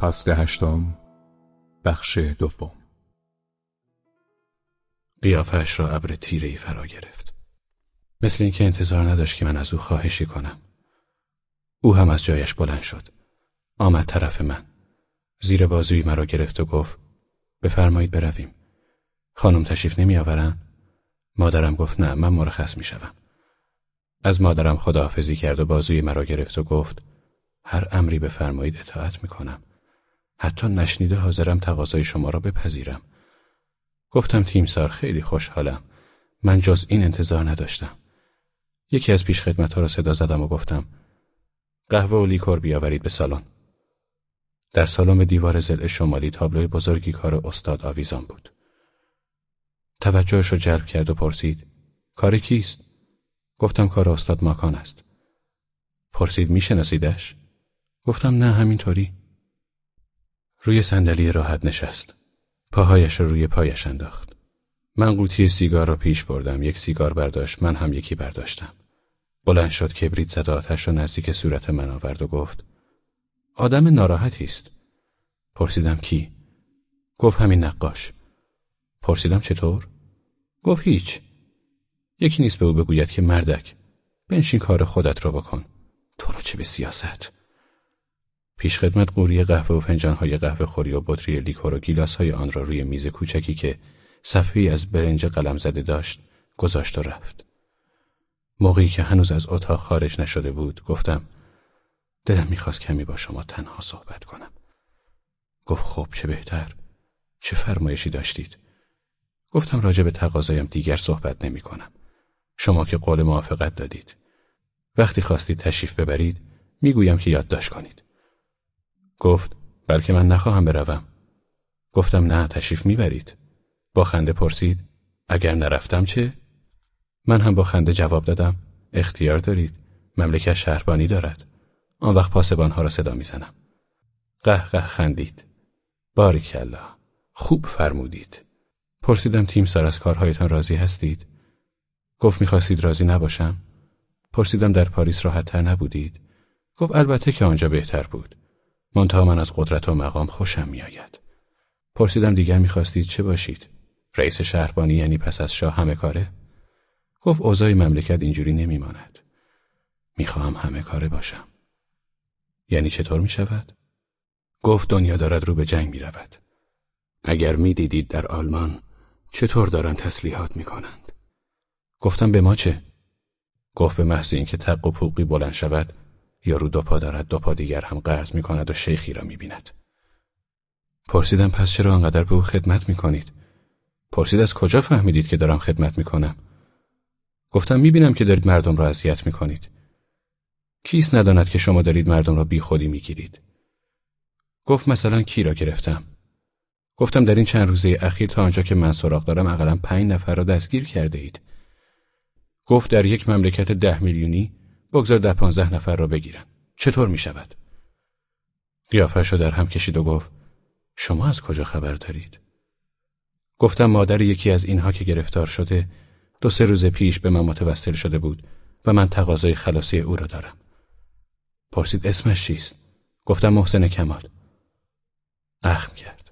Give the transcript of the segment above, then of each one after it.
فصل هشتم. بخش دوم. قیافش را ابر تیرهای فرا گرفت. مثل اینکه انتظار نداشت که من از او خواهشی کنم. او هم از جایش بلند شد. آمد طرف من. زیر بازوی مرا گرفت و گفت بفرمایید برویم. خانم تشریف نمیآورند؟ مادرم گفت نه من مرخص می‌شوم. از مادرم خداحافظی کرد و بازوی مرا گرفت و گفت هر امری بفرمایید اطاعت می‌کنم. حتی نشنیده حاضرم تقاضای شما را بپذیرم. گفتم تیمسار خیلی خوشحالم. من جز این انتظار نداشتم. یکی از پیش خدمت ها را صدا زدم و گفتم قهوه و لیکور بیاورید به سالن. در سالن دیوار زل شمالی تابلوی بزرگی کار استاد آویزان بود. توجهش را جلب کرد و پرسید کار کیست؟ گفتم کار استاد ماکان است. پرسید میشناسیدش؟ گفتم نه همینطوری. روی صندلی راحت نشست. پاهایش را روی پایش انداخت. من قوطی سیگار را پیش بردم. یک سیگار برداشت. من هم یکی برداشتم. بلند شد کبریت زد آتش را نزدیک صورت من آورد و گفت آدم ناراحتی است. پرسیدم کی؟ گفت همین نقاش. پرسیدم چطور؟ گفت هیچ. یکی نیست به او بگوید که مردک بنشین کار خودت را بکن. تو را چه به سیاست؟ پیشخدمت قوری قهوه و فنجانهای قهوه خوری و بطری لیکور و گیلاسهای آن را روی میز کوچکی که صفحی از برنج قلم زده داشت گذاشت و رفت. موقعی که هنوز از اتاق خارج نشده بود گفتم دلم می‌خواست کمی با شما تنها صحبت کنم. گفت خب چه بهتر. چه فرمایشی داشتید؟ گفتم راجع به تقاضایم دیگر صحبت نمی کنم. شما که قول موافقت دادید. وقتی خواستید تشریف ببرید می‌گویم که یادداشت کنید. گفت بلکه من نخواهم بروم. گفتم نه تشریف می‌برید. با خنده پرسید اگر نرفتم چه؟ من هم با خنده جواب دادم اختیار دارید. مملکت شهربانی دارد. آن وقت پاسبانها را صدا می‌زنم. قه قه خندید. باریکلا. خوب فرمودید. پرسیدم تیم سر از کارهایتان راضی هستید؟ گفت می‌خواستید راضی نباشم؟ پرسیدم در پاریس راحتتر نبودید؟ گفت البته که آنجا بهتر بود. منتها من از قدرت و مقام خوشم میآید. پرسیدم دیگر می‌خواستید چه باشید؟ رئیس شهربانی یعنی پس از شاه همه کاره؟ گفت اوضاع مملکت اینجوری نمیماند. می‌خواهم همه کاره باشم. یعنی چطور می شود؟ گفت دنیا دارد رو به جنگ می رود. اگر می دیدید در آلمان چطور دارن تسلیحات می کنند؟ گفتم به ما چه؟ گفت به محض اینکه تق و پوقی بلند شود یارو دو پا دارد دو پا دیگر هم قرض می کند و شیخی را می بیند. پرسیدم پس چرا انقدر به او خدمت می کنید؟ پرسید از کجا فهمیدید که دارم خدمت می کنم؟ گفتم می بینم که دارید مردم را اذیت می کنید. کیست نداند که شما دارید مردم را بی خودی می گیرید؟ گفت مثلا کی را گرفتم؟ گفتم در این چند روزه اخیر تا آنجا که من سراغ دارم اقلا پنج نفر را دستگیر کرده اید. گفت در یک مملکت ده میلیونی بگذار در پانزده نفر را بگیرن چطور می شود؟ قیافش را در هم کشید و گفت شما از کجا خبر دارید؟ گفتم مادر یکی از اینها که گرفتار شده دو سه روز پیش به من متوسل شده بود و من تقاضای خلاصی او را دارم. پرسید اسمش چیست؟ گفتم محسن کمال. اخم کرد.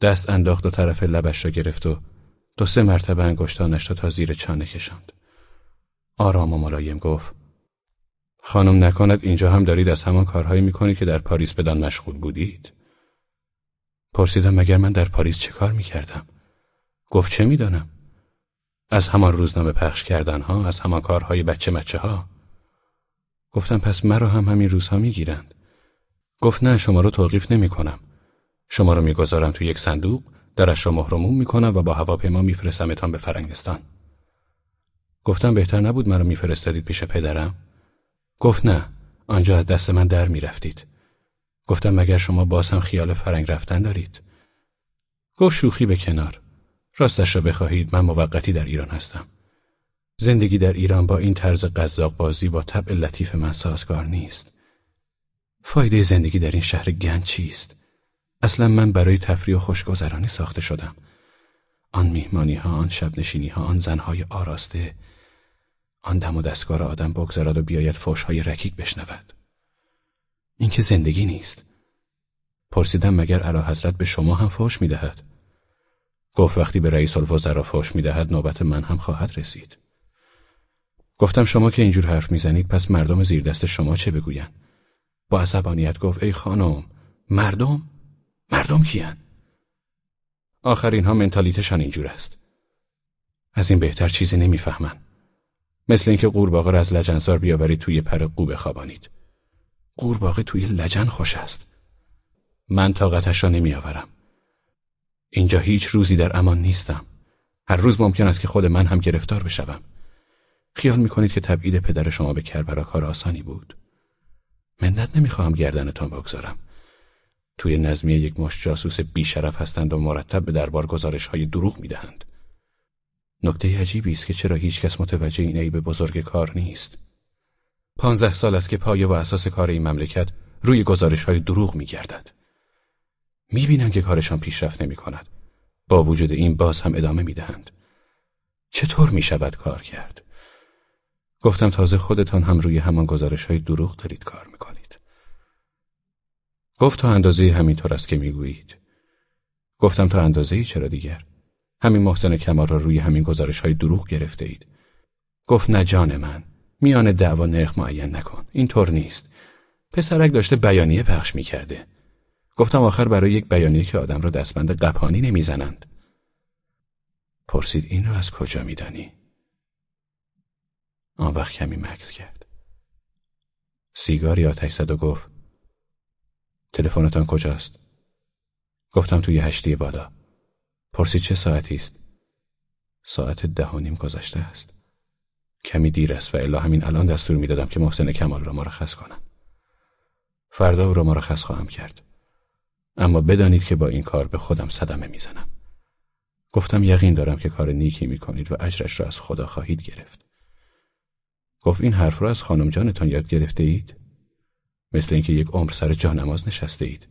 دست انداخت و طرف لبش را گرفت و دو سه مرتبه انگشتانش را تا زیر چانه کشاند. آرام و ملایم گفت خانم نکند اینجا هم دارید از همان کارهایی می‌کنید که در پاریس بدان مشغول بودید؟ پرسیدم مگر من در پاریس چه کار می‌کردم؟ گفت چه می‌دانم؟ از همان روزنامه پخش کردن ها، از همان کارهای بچه مچه ها. گفتم پس مرا هم همین روزها می‌گیرند. گفت نه شما رو توقیف نمی کنم. شما رو می‌گذارم تو یک صندوق، درش را مهرموم می‌کنم و با هواپیما میفرستمتان به فرنگستان. گفتم بهتر نبود مرا میفرستادید پیش پدرم؟ گفت نه آنجا از دست من در می رفتید. گفتم مگر شما باز هم خیال فرنگ رفتن دارید؟ گفت شوخی به کنار. راستش را بخواهید من موقتی در ایران هستم. زندگی در ایران با این طرز قذاق بازی با طبع لطیف من سازگار نیست. فایده زندگی در این شهر گنج چیست؟ اصلا من برای تفریح و خوشگذرانی ساخته شدم. آن میهمانی ها، آن شب نشینی ها، آن زنهای آراسته، آن دم و دستگار آدم بگذارد و بیاید فوشهای رکیک بشنود. این که زندگی نیست. پرسیدم مگر علا حضرت به شما هم فوش می‌دهد؟ گفت وقتی به رئیس الوزراء فوش می‌دهد نوبت من هم خواهد رسید. گفتم شما که اینجور حرف می‌زنید پس مردم زیر دست شما چه بگویند؟ با عصبانیت گفت ای خانم مردم؟ مردم کیان آخر اینها منتالیتشان اینجور است. از این بهتر چیزی نمی‌فهمن مثل اینکه قورباغه را از لجنزار بیاورید توی پر قو بخوابانید قورباغه توی لجن خوش است. من طاقتش را نمیآورم. اینجا هیچ روزی در امان نیستم. هر روز ممکن است که خود من هم گرفتار بشوم. خیال می‌کنید که تبعید پدر شما به کربلا کار آسانی بود. منت نمی‌خواهم گردنتان بگذارم. توی نظمیه یک مش جاسوس بیشرف هستند و مرتب به دربار گزارش های دروغ می‌دهند. نکته عجیبی است که چرا هیچکس متوجه این عیب بزرگ کار نیست پانزده سال است که پایه و اساس کار این مملکت روی گزارش های دروغ میگردد می‌بینم که کارشان پیشرفت نمی کند. با وجود این باز هم ادامه می‌دهند. چطور می شود کار کرد؟ گفتم تازه خودتان هم روی همان گزارش های دروغ دارید کار می‌کنید. گفت تا اندازه همینطور است که می‌گویید. گفتم تا اندازه چرا دیگر؟ همین محسن کمال را روی همین گزارش های دروغ گرفته اید. گفت نه جان من. میان دعوا نرخ معین نکن. اینطور نیست. پسرک داشته بیانیه پخش می‌کرده. گفتم آخر برای یک بیانیه که آدم را دستبند قپانی نمی‌زنند. پرسید این را از کجا میدانی؟ آن وقت کمی مکس کرد. سیگاری آتش زد و گفت تلفنتان کجاست؟ گفتم توی هشتی بالا. پرسید چه ساعتی است؟ ساعت ده و نیم گذشته است. کمی دیر است و الا همین الان دستور می‌دادم که محسن کمال را مرخص کنم. فردا او را مرخص خواهم کرد. اما بدانید که با این کار به خودم صدمه می‌زنم. گفتم یقین دارم که کار نیکی می‌کنید و اجرش را از خدا خواهید گرفت. گفت این حرف را از خانم جانتان یاد گرفته اید؟ مثل اینکه یک عمر سر جانماز نشسته اید.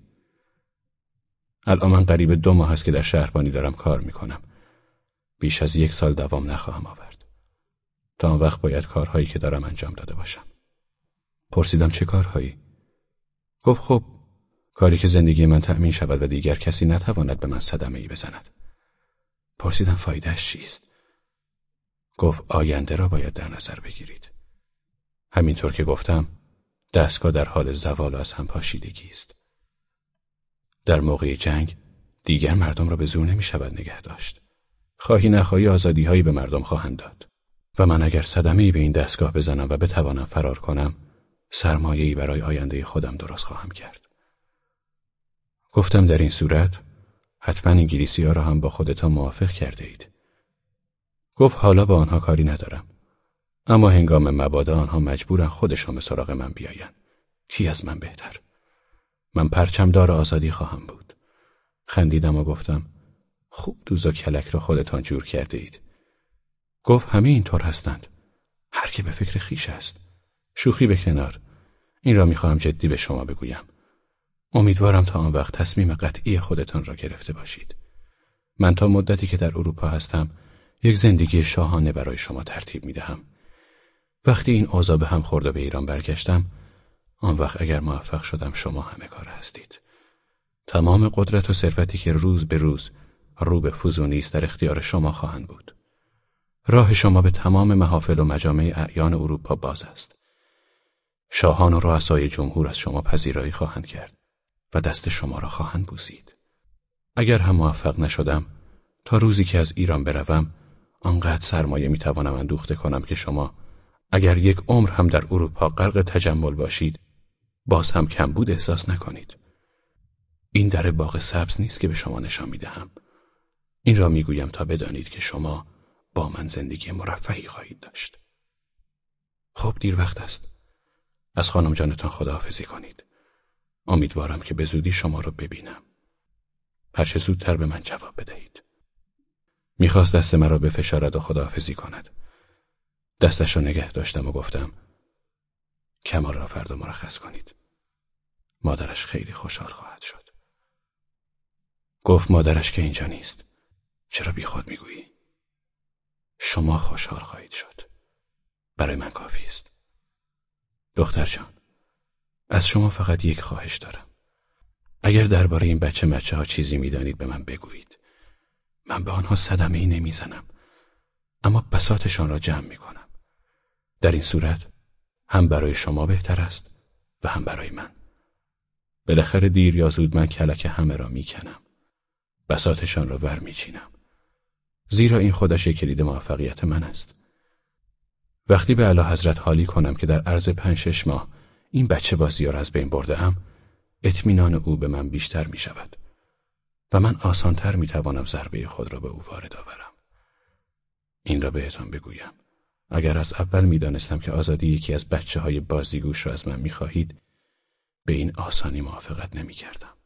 الان من قریب دو ماه است که در شهربانی دارم کار می‌کنم. بیش از یک سال دوام نخواهم آورد. تا آن وقت باید کارهایی که دارم انجام داده باشم. پرسیدم چه کارهایی؟ گفت خب کاری که زندگی من تأمین شود و دیگر کسی نتواند به من صدمه ای بزند. پرسیدم فایدهش چیست؟ گفت آینده را باید در نظر بگیرید. همینطور که گفتم دستگاه در حال زوال و از هم پاشیدگی است. در موقع جنگ دیگر مردم را به زور نمی شود نگه داشت. خواهی نخواهی آزادی هایی به مردم خواهند داد. و من اگر صدمه به این دستگاه بزنم و بتوانم فرار کنم سرمایه‌ای برای آینده خودم درست خواهم کرد. گفتم در این صورت حتما انگلیسی ها را هم با خودتان موافق کرده اید. گفت حالا با آنها کاری ندارم. اما هنگام مبادا آنها مجبورن خودشان به سراغ من بیاین. کی از من بهتر؟ من پرچم دار آزادی خواهم بود. خندیدم و گفتم خوب دوز و کلک را خودتان جور کرده اید. گفت همه اینطور هستند. هر که به فکر خیش است. شوخی به کنار. این را می‌خواهم جدی به شما بگویم. امیدوارم تا آن وقت تصمیم قطعی خودتان را گرفته باشید. من تا مدتی که در اروپا هستم یک زندگی شاهانه برای شما ترتیب می دهم. وقتی این اوضاع به هم خورده به ایران برگشتم آن وقت اگر موفق شدم شما همه کار هستید. تمام قدرت و ثروتی که روز به روز رو به فوزونی است در اختیار شما خواهند بود. راه شما به تمام محافل و مجامع اعیان اروپا باز است. شاهان و رؤسای جمهور از شما پذیرایی خواهند کرد. و دست شما را خواهند بوسید. اگر هم موفق نشدم تا روزی که از ایران بروم آنقدر سرمایه می‌توانم اندوخته کنم که شما اگر یک عمر هم در اروپا غرق تجمل باشید باز هم کمبود احساس نکنید. این در باغ سبز نیست که به شما نشان می‌دهم. این را می‌گویم تا بدانید که شما با من زندگی مرفهی خواهید داشت. خب دیر وقت است. از خانم جانتان خداحافظی کنید. امیدوارم که به زودی شما را ببینم. هرچه زودتر به من جواب بدهید. می‌خواست دست مرا به فشارد و خداحافظی کند. دستش را نگه داشتم و گفتم کمال را فردا مرخص کنید. مادرش خیلی خوشحال خواهد شد. گفت مادرش که اینجا نیست. چرا بی خود می‌گویی؟ شما خوشحال خواهید شد. برای من کافی است. دختر جان از شما فقط یک خواهش دارم. اگر درباره این بچه بچه ها چیزی می‌دانید به من بگویید من به آنها صدمه ای نمی‌زنم اما بساتشان را جمع می کنم در این صورت هم برای شما بهتر است و هم برای من. بالاخره دیر یا زود من کلک همه را می‌کنم. بساتشان را ور میچینم. زیرا این خودش کلید موفقیت من است. وقتی به علا حضرت حالی کنم که در عرض پنج شش ماه این بچه بازی را از بین برده ام اطمینان او به من بیشتر می شود و من آسانتر می توانم ضربه خود را به او وارد آورم. این را بهتان بگویم. اگر از اول می دانستم که آزادی یکی از بچه های بازیگوش را از من می خواهید به این آسانی موافقت نمی کردم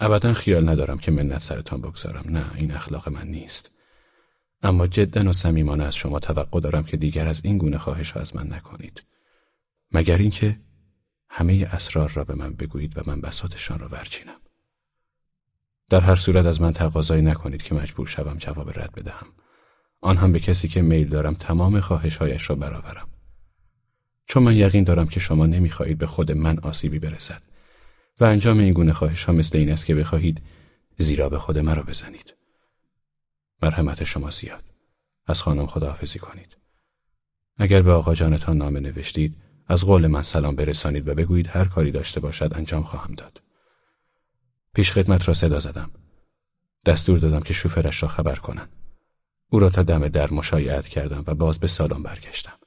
ابدا خیال ندارم که منت سرتان بگذارم. نه این اخلاق من نیست. اما جدا و صمیمانه از شما توقع دارم که دیگر از این گونه خواهش از من نکنید. مگر اینکه همه اسرار را به من بگویید و من بساتشان را ورچینم. در هر صورت از من تقاضایی نکنید که مجبور شوم جواب رد بدهم. آن هم به کسی که میل دارم تمام خواهشهایش را برآورم. چون من یقین دارم که شما نمی‌خواهید به خود من آسیبی برسد و انجام این گونه خواهش ها مثل این است که بخواهید زیرا به خود مرا بزنید. مرحمت شما زیاد. از خانم خداحافظی کنید. اگر به آقا جانتان نامه نوشتید از قول من سلام برسانید و بگویید هر کاری داشته باشد انجام خواهم داد. پیش خدمت را صدا زدم. دستور دادم که شوفرش را خبر کنند. او را تا دم در مشایعت کردم و باز به سالن برگشتم.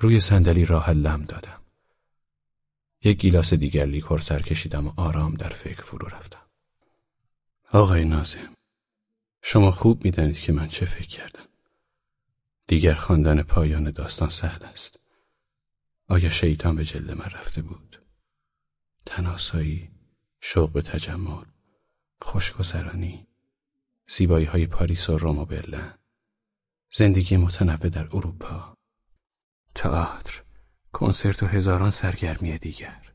روی صندلی راه لم دادم. یک گیلاس دیگر لیکور سر کشیدم و آرام در فکر فرو رفتم. آقای نازم شما خوب می‌دانید که من چه فکر کردم. دیگر خواندن پایان داستان سهل است. آیا شیطان به جلد من رفته بود؟ تناسایی شوق به تجمل خوشگذرانی زیبایی های پاریس و روم و برلن. زندگی متنوع در اروپا. تئاتر کنسرت و هزاران سرگرمی دیگر.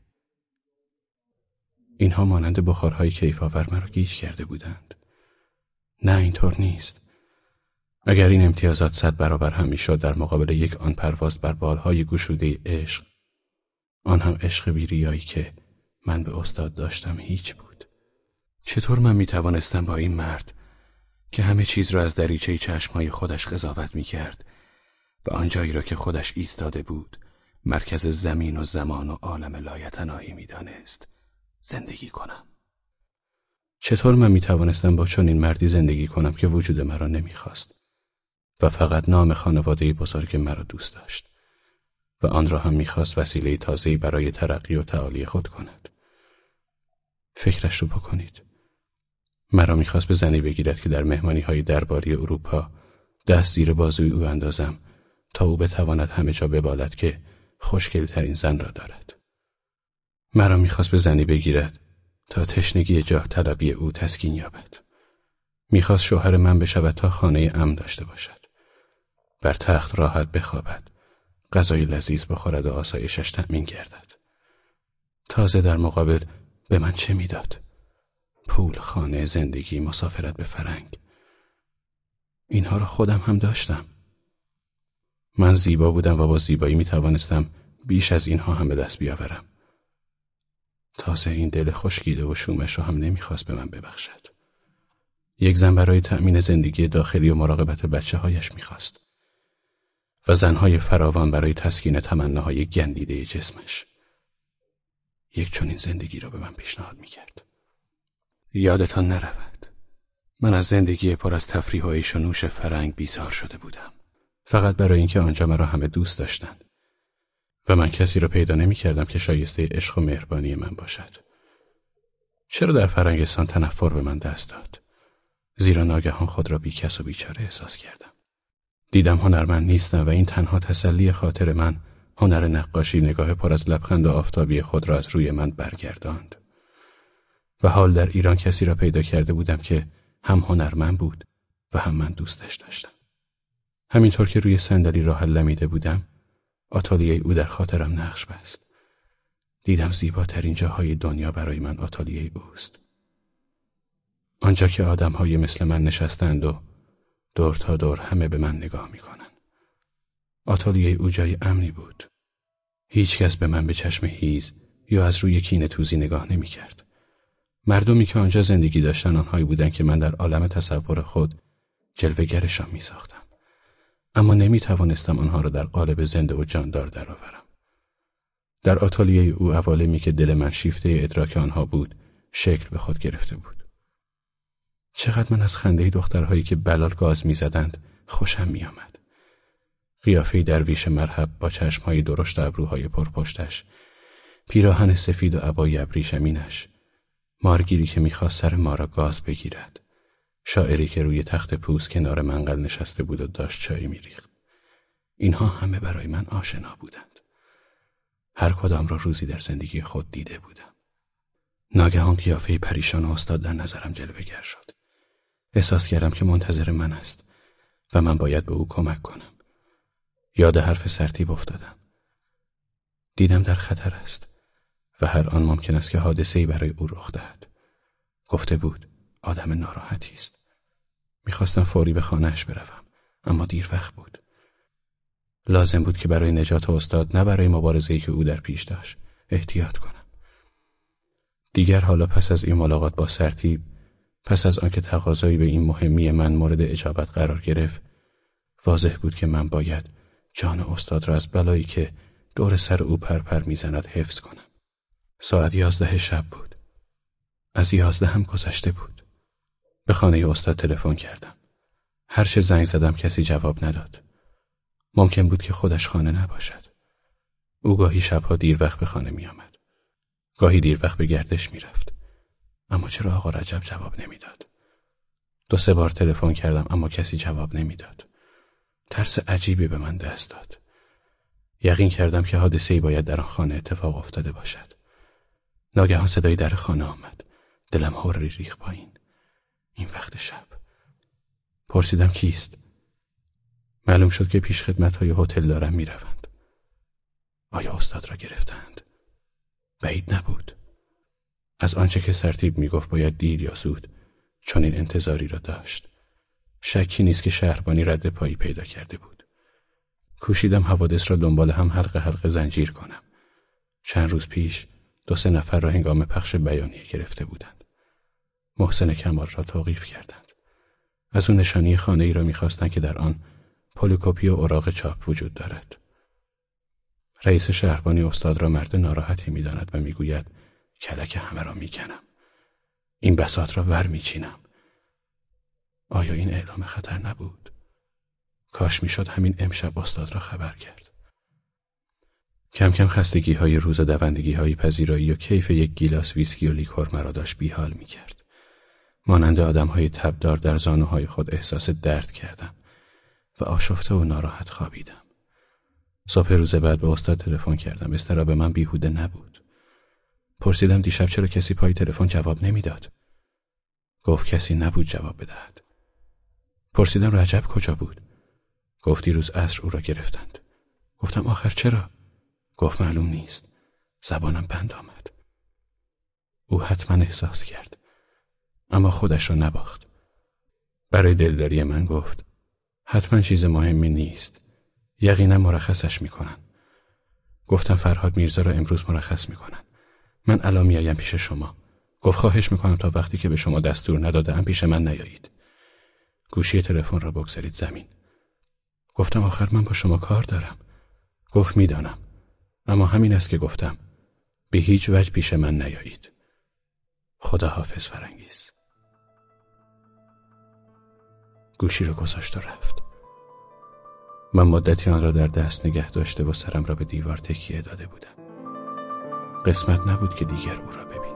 اینها مانند بخارهای کیفاور مرا گیج کرده بودند. نه اینطور نیست. اگر این امتیازات صد برابر هم می‌شد در مقابل یک آن پرواز بر بالهای گشوده عشق آن هم عشق بیریایی که من به استاد داشتم هیچ بود. چطور من می توانستم با این مرد که همه چیز را از دریچه چشمهای خودش قضاوت می کرد و آنجایی را که خودش ایستاده بود مرکز زمین و زمان و عالم لایتناهی می دانست زندگی کنم. چطور من می توانستم با چنین مردی زندگی کنم که وجود مرا نمی‌خواست و فقط نام خانواده بزرگ مرا دوست داشت و آن را هم می‌خواست وسیله تازه‌ای برای ترقی و تعالی خود کند؟ فکرش رو بکنید. مرا می‌خواست به زنی بگیرد که در مهمانی های درباری اروپا دست زیر بازوی او اندازم تا او بتواند همه جا ببالد که خوشگلترین زن را دارد. مرا می‌خواست به زنی بگیرد تا تشنگی جاه طلبی او تسکین یابد. می‌خواست شوهر من بشود تا خانه ام داشته باشد. بر تخت راحت بخوابد. غذای لذیذ بخورد و آسایشش تأمین گردد. تازه در مقابل به من چه می‌داد؟ پول خانه زندگی مسافرت به فرنگ. اینها را خودم هم داشتم. من زیبا بودم و با زیبایی می توانستم بیش از اینها هم به دست بیاورم. تازه این دل خشکیده و شومش را هم نمی‌خواست به من ببخشد. یک زن برای تأمین زندگی داخلی و مراقبت بچه هایش می‌خواست و زنهای فراوان برای تسکین تمناهای گندیده جسمش. یک چنین زندگی را به من پیشنهاد می‌کرد. یادتان نرود. من از زندگی پر از تفریح و ایش و نوش فرنگ بیزار شده بودم. فقط برای اینکه آنجا مرا همه دوست داشتند. و من کسی را پیدا نمی کردم که شایسته عشق و مهربانی من باشد. چرا در فرنگستان تنفر به من دست داد؟ زیرا ناگهان خود را بیکس و بیچاره احساس کردم. دیدم هنرمند نیستم و این تنها تسلی خاطر من هنر نقاشی نگاه پر از لبخند و آفتابی خود را از روی من برگرداند. و حال در ایران کسی را پیدا کرده بودم که هم هنرمند بود و هم من دوستش داشتم. همینطور که روی صندلی راه لمیده بودم آتالیه او در خاطرم نقش بست. دیدم زیباترین جاهای دنیا برای من آتالیه اوست. آنجا که آدمهای مثل من نشستند و دور تا دور همه به من نگاه می‌کنند. آتالیه او جای امنی بود. هیچکس به من به چشم هیز یا از روی کین توزی نگاه نمی‌کرد. مردمی که آنجا زندگی داشتن آنهایی بودند که من در عالم تصور خود جلوگرشان می ساختم. اما نمی توانستم آنها را در قالب زنده و جاندار درآورم. در آتالیه او عوالمی که دل من شیفته ادراک آنها بود شکل به خود گرفته بود. چقدر من از خنده دخترهایی که بلال گاز می‌زدند خوشم میآمد. قیافه درویش مرحب با چشمهای درشت ابروهای پرپشتش، پیراهن سفید و عبای ابریشمینش، مارگیری که می‌خواست سر ما را گاز بگیرد، شاعری که روی تخت پوست کنار منقل نشسته بود و داشت چای میریخت. اینها همه برای من آشنا بودند. هر کدام را روزی در زندگی خود دیده بودم. ناگهان قیافه پریشان و استاد در نظرم جلوگر شد. احساس کردم که منتظر من است و من باید به او کمک کنم. یاد حرف سرتیب افتادم. دیدم در خطر است و هر آن ممکن است که حادثه‌ای برای او رخ دهد. گفته بود آدم ناراحتی است. می‌خواستم فوری به خانهش بروم اما دیر وقت بود. لازم بود که برای نجات استاد نه برای مبارزه‌ای که او در پیش داشت احتیاط کنم. دیگر حالا پس از این ملاقات با سرتیب پس از آنکه تقاضایی به این مهمی من مورد اجابت قرار گرفت واضح بود که من باید جان استاد را از بلایی که دور سر او پرپر می‌زند حفظ کنم ساعت یازده شب بود از یازده هم گذشته بود به خانه استاد تلفن کردم هرچه زنگ زدم کسی جواب نداد ممکن بود که خودش خانه نباشد او گاهی شبها دیر وقت به خانه می آمد. گاهی دیر وقت به گردش می رفت. اما چرا آقا رجب جواب نمی‌داد؟ دو سه بار تلفن کردم اما کسی جواب نمی‌داد. ترس عجیبی به من دست داد. یقین کردم که حادثه ای باید در آن خانه اتفاق افتاده باشد. ناگهان صدای در خانه آمد. دلم هوری ریخ پایین. این وقت شب. پرسیدم کیست؟ معلوم شد که پیش خدمت های هتل دارم می‌روند. آیا استاد را گرفتند؟ بعید نبود. از آنچه که سرتیب می‌گفت باید دیر یا زود چون این انتظاری را داشت شکی نیست که شهربانی رد پایی پیدا کرده بود کوشیدم حوادث را دنبال هم حلقه حلقه زنجیر کنم چند روز پیش دو سه نفر را هنگام پخش بیانیه گرفته بودند. محسن کمال را توقیف کردند. از اون نشانی خانه ای را می‌خواستند که در آن پولیکوپی و اوراق چاپ وجود دارد. رئیس شهربانی استاد را مرد ناراحتی می‌داند و می‌گوید کلک همه را می‌کنم. این بسات را ور میچینم. آیا این اعلام خطر نبود؟ کاش می‌شد همین امشب استاد را خبر کرد. کم کم خستگی های روز و دوندگی های پذیرایی و کیف یک گیلاس ویسکی و لیکور مرا داشت بیحال می‌کرد مانند آدم های تبدار در زانوهای خود احساس درد کردم و آشفته و ناراحت خوابیدم صبح روز بعد به استاد تلفن کردم اضطراب من بیهوده نبود پرسیدم دیشب چرا کسی پای تلفن جواب نمی‌داد. گفت کسی نبود جواب بدهد. پرسیدم رجب کجا بود؟ گفت دیروز عصر او را گرفتند. گفتم آخر چرا؟ گفت معلوم نیست. زبانم بند آمد. او حتما احساس کرد. اما خودش را نباخت. برای دلداری من گفت حتما چیز مهمی نیست. یقینا مرخصش می‌کنن. گفتم فرهاد میرزا را امروز مرخص می‌کنن. من الان میایم پیش شما گفت خواهش می‌کنم تا وقتی که به شما دستور ندادم پیش من نیایید گوشی تلفن را بگذارید زمین گفتم آخر من با شما کار دارم گفت می‌دانم اما همین است که گفتم. به هیچ وجه پیش من نیایید. خدا حافظ فرنگیز. گوشی را گذاشت و رفت. من مدتی آن را در دست نگه داشته و سرم را به دیوار تکیه داده بودم. قسمت نبود که دیگر او را ببینم.